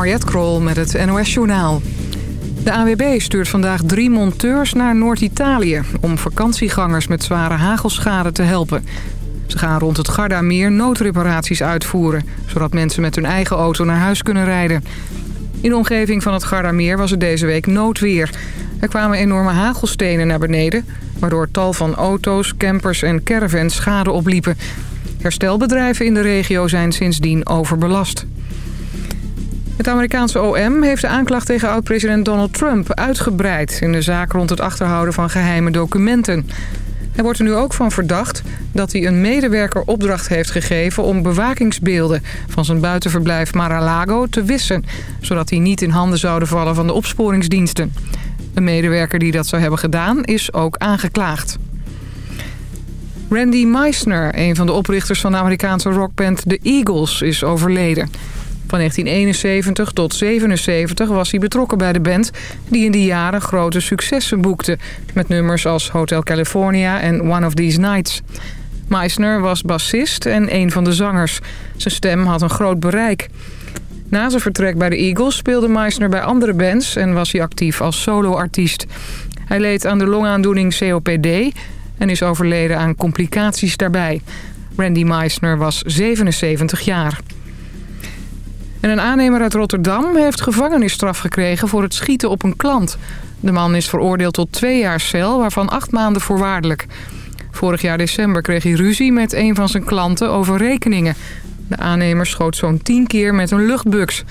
Mariette Krol met het NOS Journaal. De AWB stuurt vandaag drie monteurs naar Noord-Italië... om vakantiegangers met zware hagelschade te helpen. Ze gaan rond het Gardameer noodreparaties uitvoeren... zodat mensen met hun eigen auto naar huis kunnen rijden. In de omgeving van het Gardameer was het deze week noodweer. Er kwamen enorme hagelstenen naar beneden... waardoor tal van auto's, campers en caravans schade opliepen. Herstelbedrijven in de regio zijn sindsdien overbelast. Het Amerikaanse OM heeft de aanklacht tegen oud-president Donald Trump uitgebreid... in de zaak rond het achterhouden van geheime documenten. Hij wordt er nu ook van verdacht dat hij een medewerker opdracht heeft gegeven... om bewakingsbeelden van zijn buitenverblijf Mar-a-Lago te wissen... zodat die niet in handen zouden vallen van de opsporingsdiensten. Een medewerker die dat zou hebben gedaan is ook aangeklaagd. Randy Meisner, een van de oprichters van de Amerikaanse rockband The Eagles, is overleden. Van 1971 tot 77 was hij betrokken bij de band... die in die jaren grote successen boekte... met nummers als Hotel California en One of These Nights. Meisner was bassist en een van de zangers. Zijn stem had een groot bereik. Na zijn vertrek bij de Eagles speelde Meisner bij andere bands... en was hij actief als soloartiest. Hij leed aan de longaandoening COPD en is overleden aan complicaties daarbij. Randy Meisner was 77 jaar. En een aannemer uit Rotterdam heeft gevangenisstraf gekregen voor het schieten op een klant. De man is veroordeeld tot twee jaar cel, waarvan acht maanden voorwaardelijk. Vorig jaar december kreeg hij ruzie met een van zijn klanten over rekeningen. De aannemer schoot zo'n tien keer met een luchtbuks.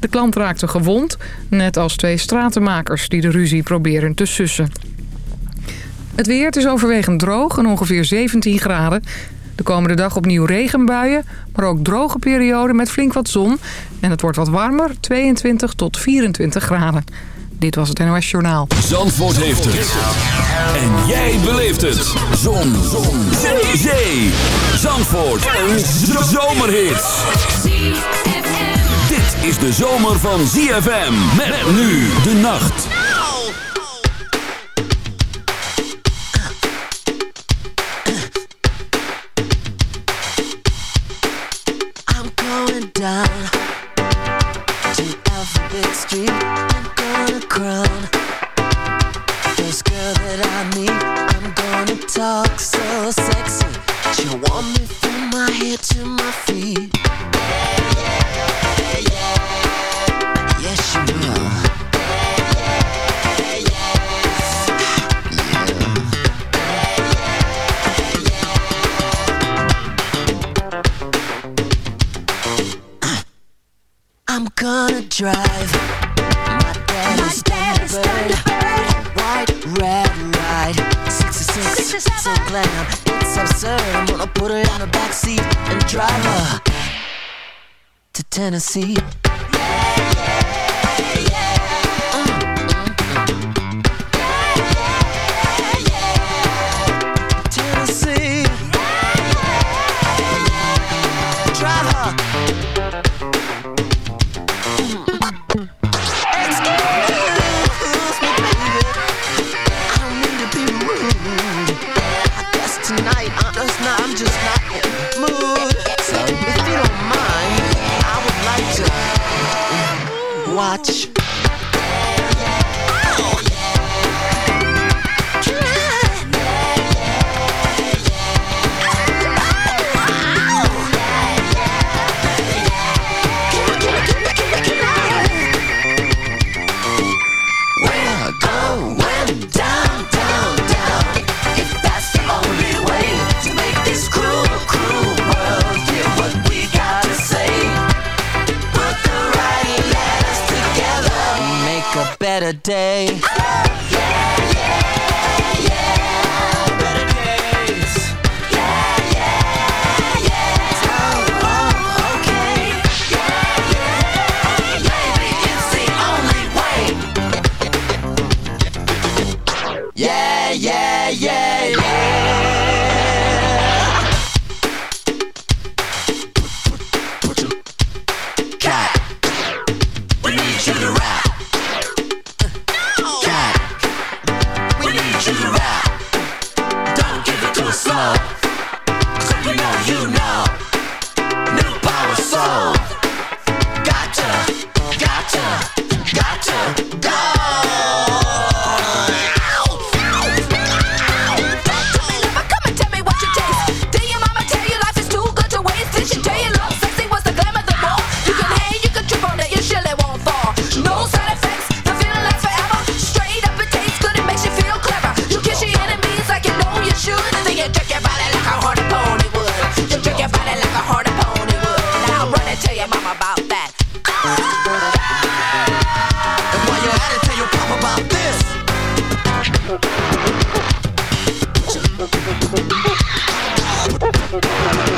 De klant raakte gewond, net als twee stratenmakers die de ruzie proberen te sussen. Het weer is overwegend droog en ongeveer 17 graden. De komende dag opnieuw regenbuien, maar ook droge perioden met flink wat zon. En het wordt wat warmer, 22 tot 24 graden. Dit was het NOS Journaal. Zandvoort heeft het. En jij beleeft het. Zon. zon. Zee. Zee. Zandvoort. Een zomerhit. Dit is de zomer van ZFM. Met nu de nacht. Tennessee. touch. today. ハハハハ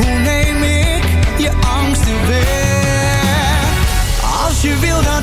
Hoe neem ik je angsten weg? Als je wil dan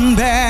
come back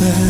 said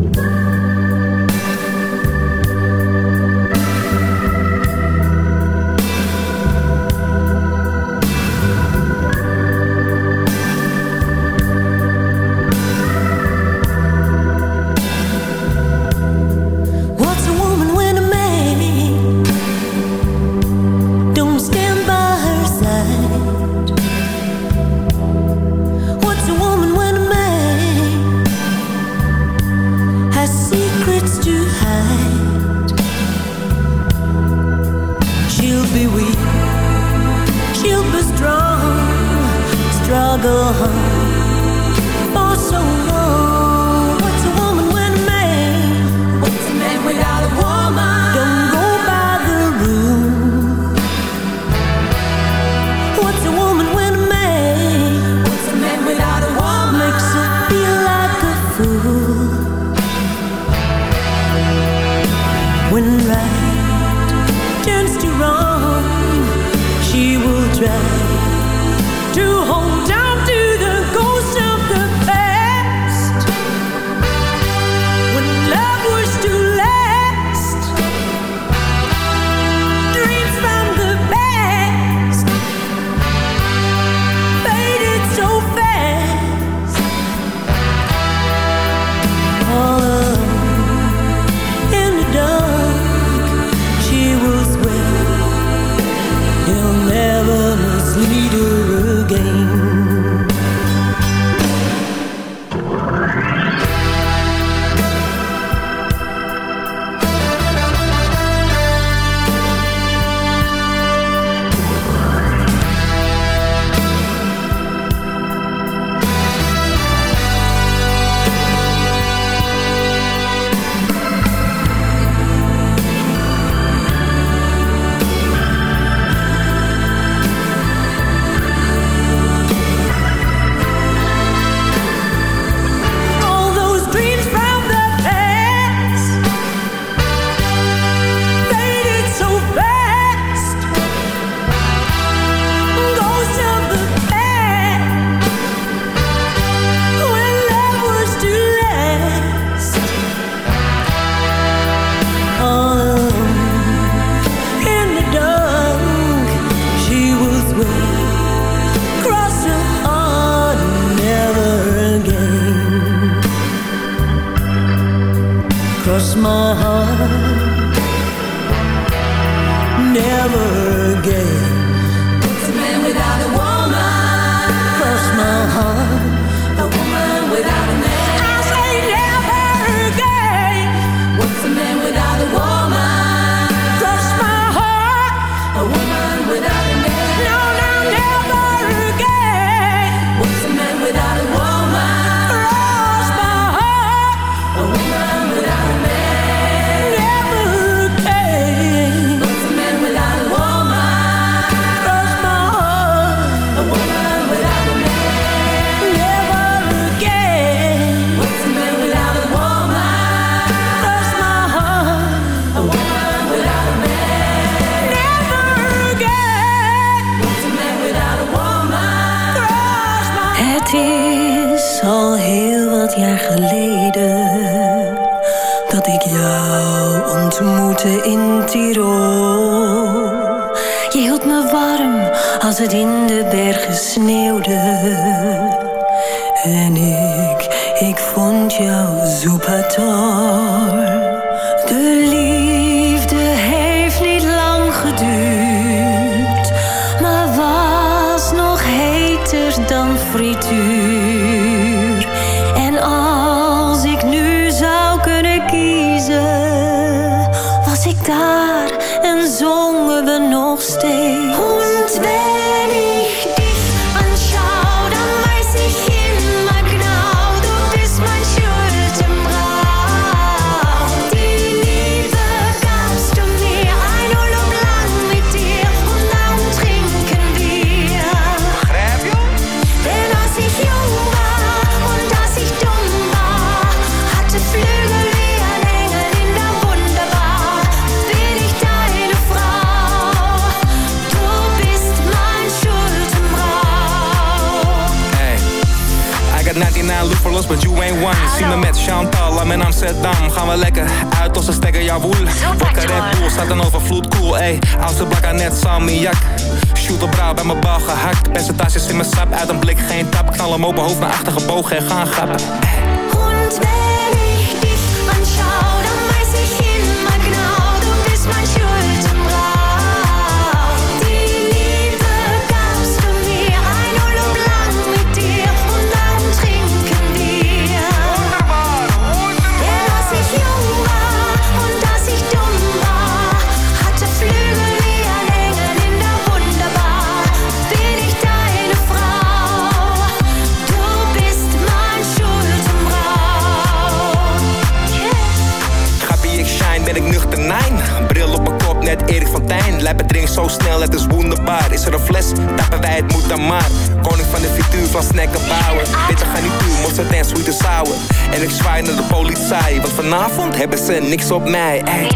Niks op mij. Ey.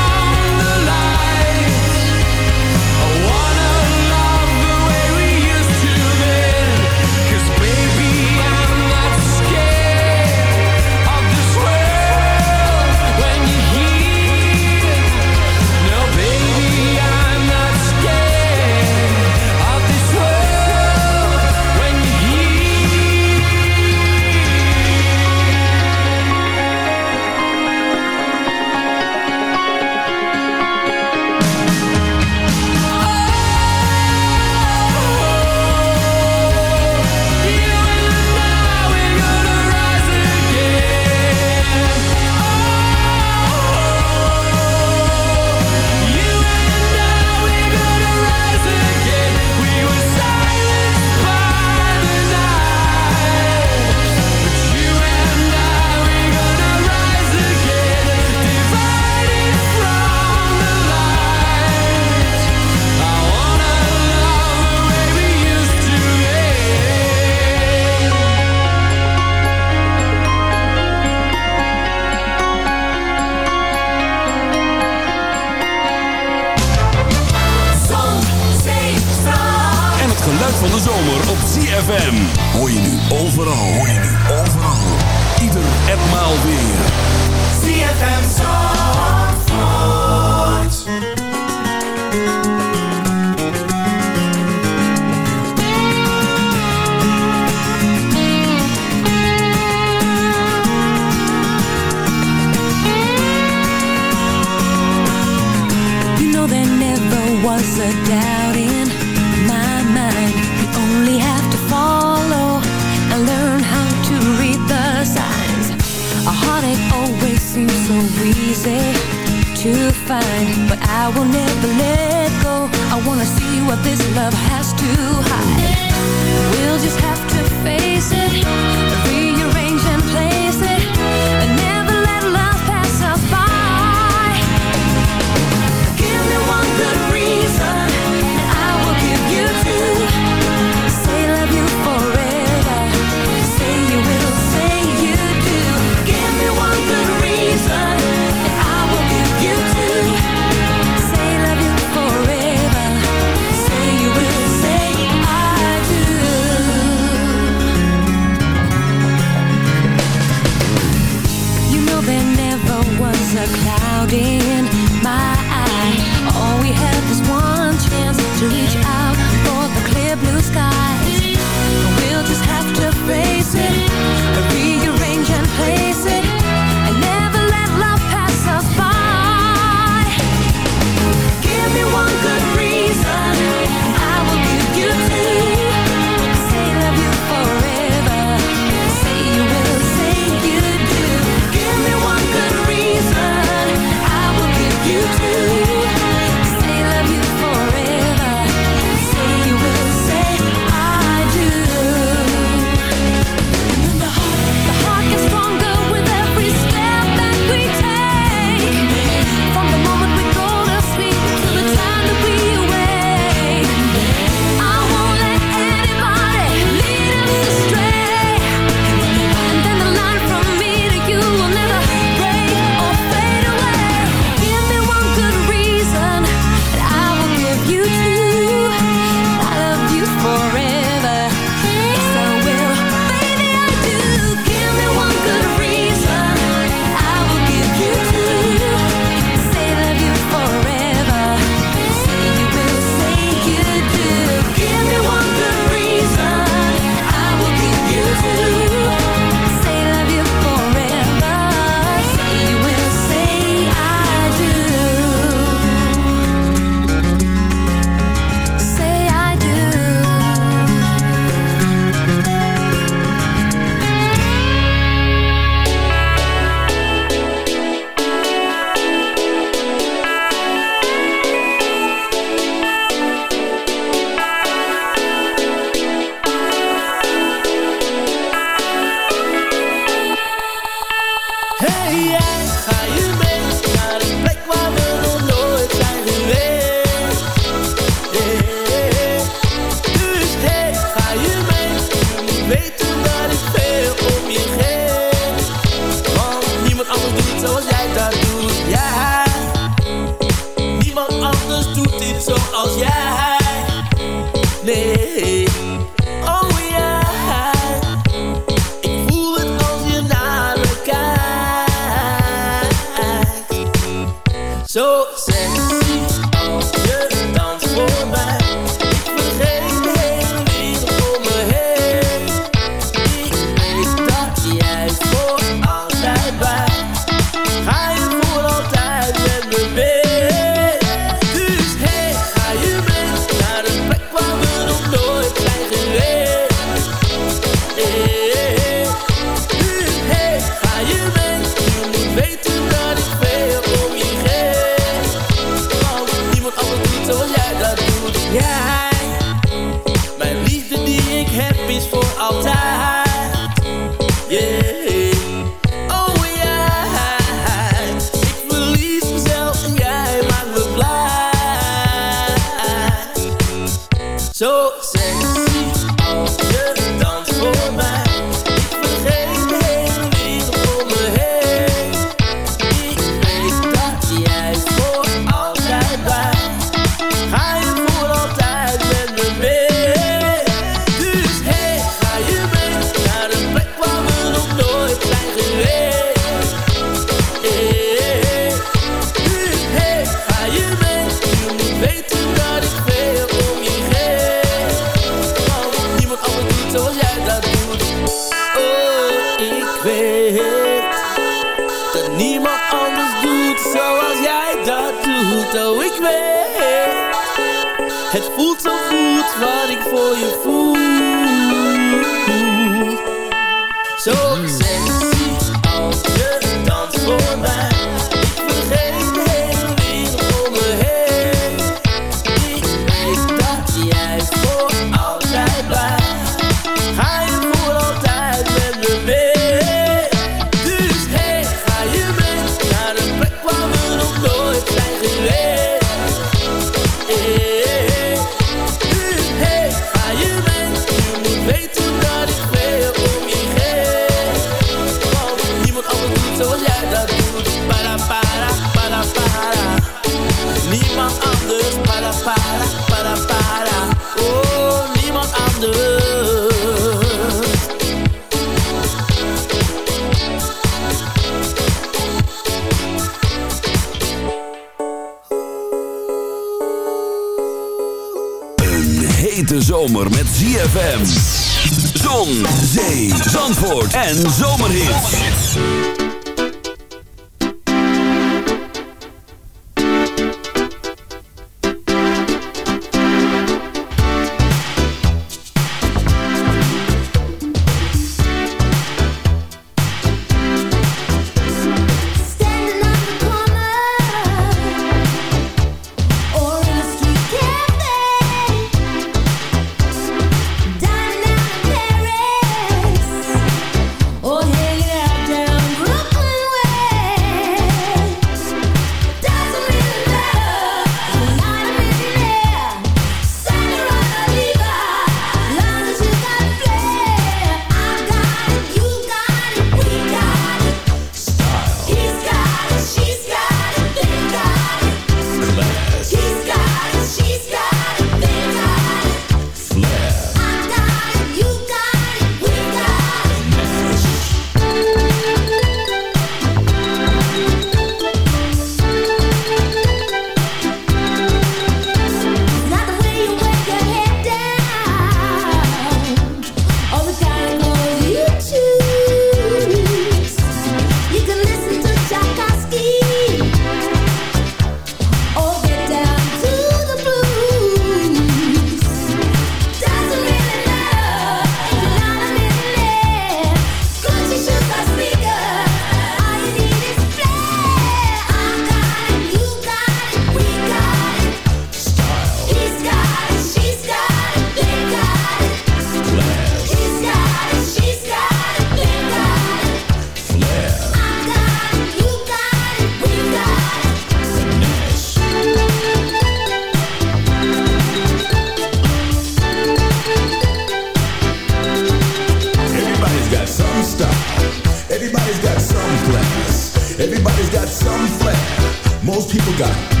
people got.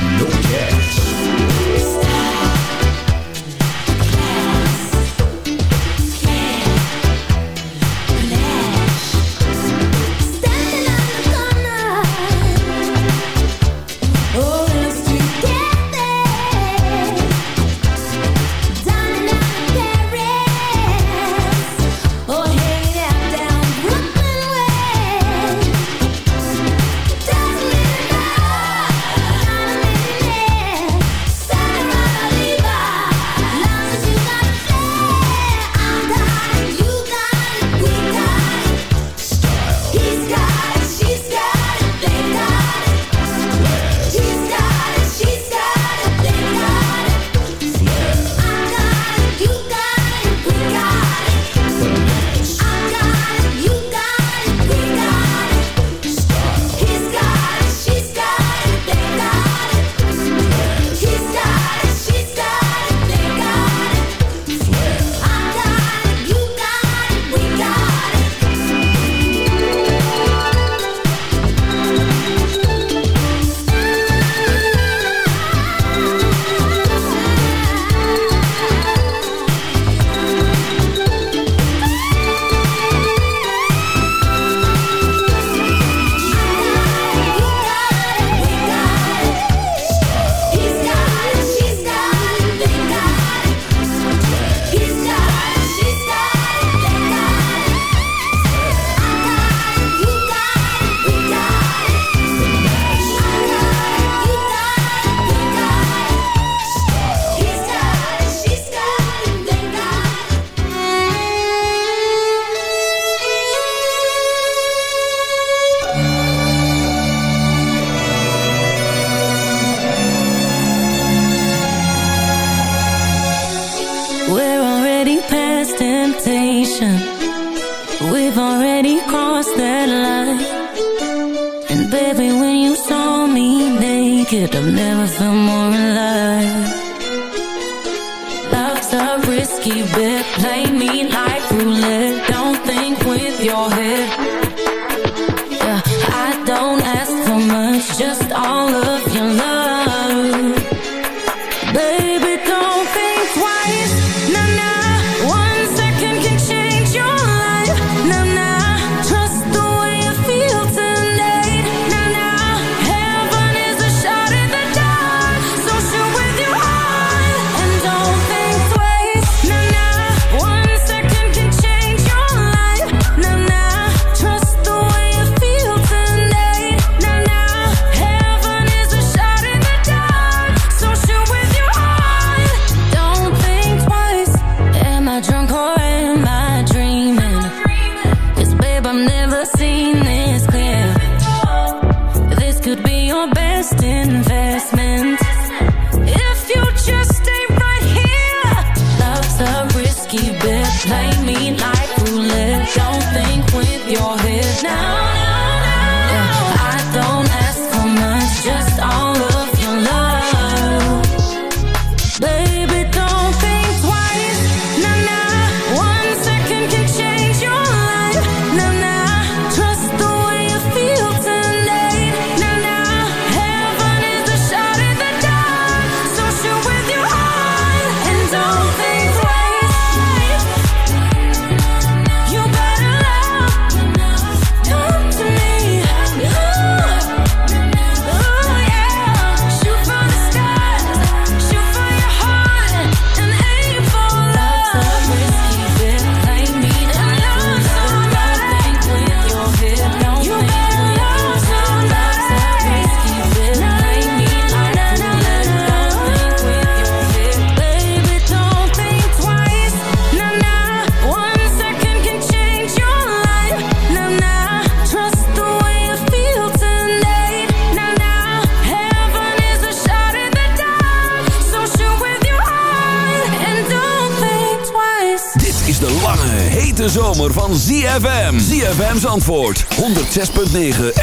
106.9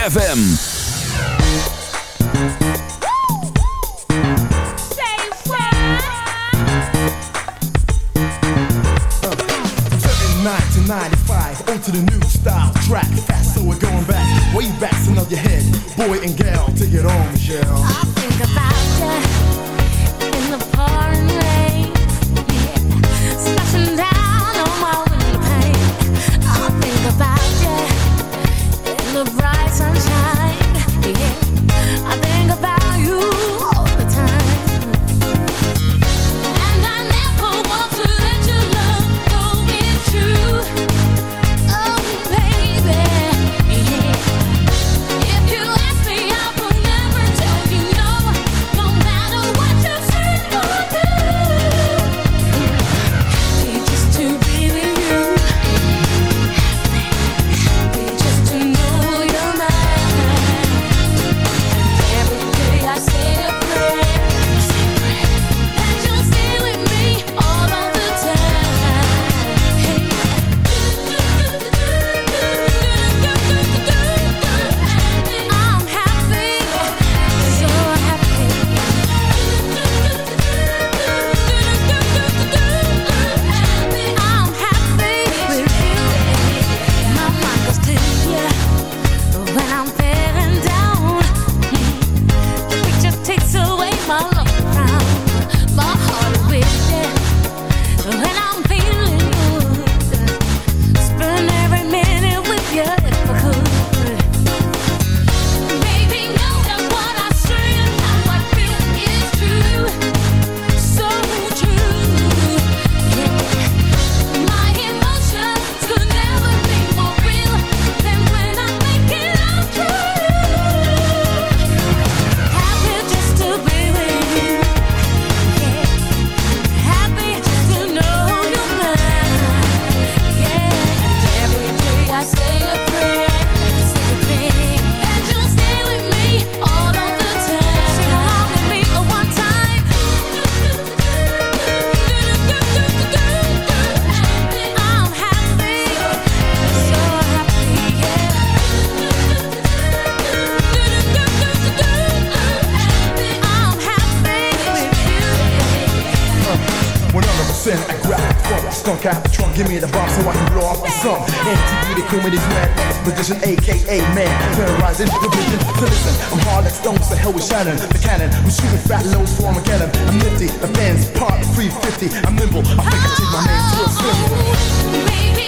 and blow off the sun. MTV, the came with mad position, aka man, terrorizing the vision. So listen, I'm hard like stones, the hell with Shannon, the cannon. I'm shooting fat loads for Armageddon. I'm nifty, the fans part 350. I'm nimble, I think I take my name to a swim.